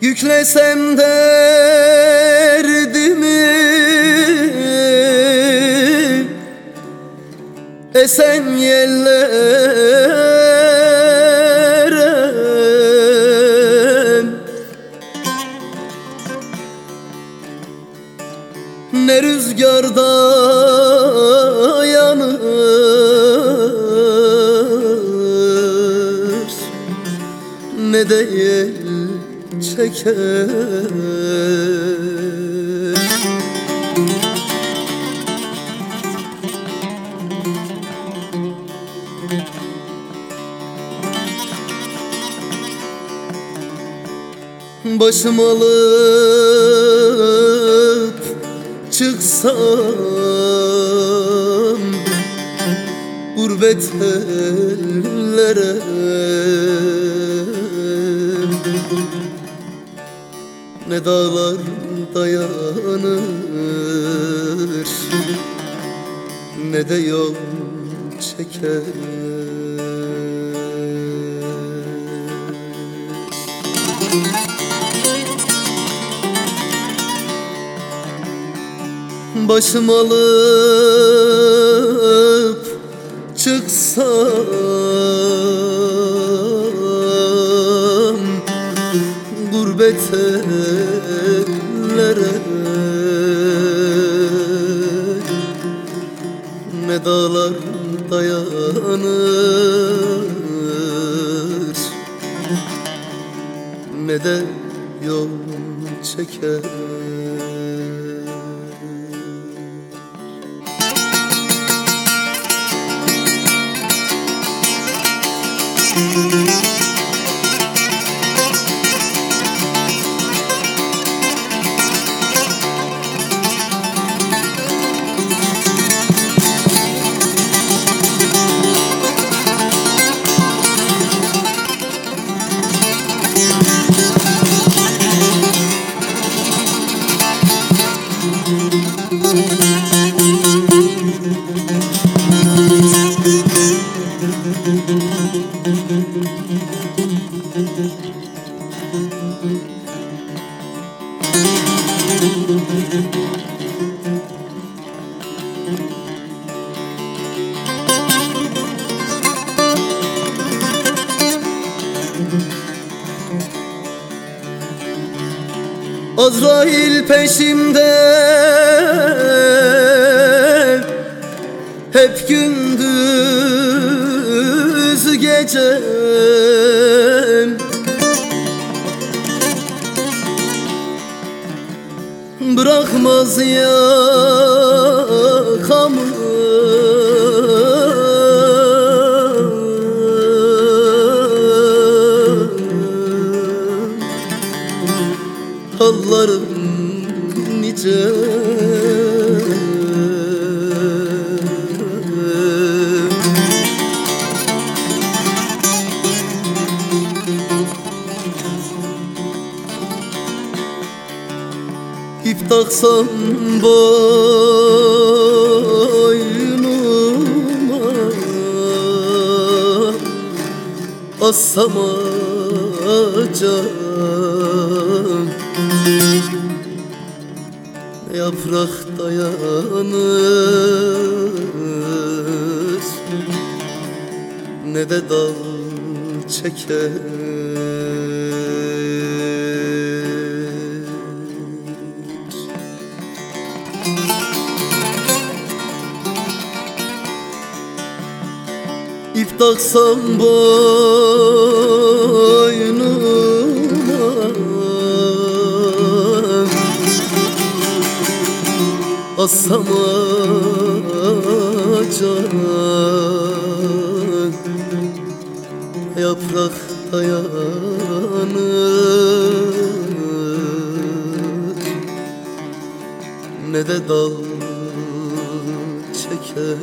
Yüklesem derdimi Esen yellere rüzgarda yanır. Ne de yel çeker. Başım alıp çıksam Gurbet ellere. Ne dağlar dayanır Ne de yol çeker Başım alıp çıksam Gurbet ellere Ne dağlar dayanır. Ne de yol çeker Azrail peşimde. Hep gündüz gece. Bırakmaz yakamı Hallarım nice. İp taksam boynuma Assam ağaca yaprak dayanır. Ne de dal çeker. İp taksam boynuma Assam can Yaprak dayanır Ne de dal çeker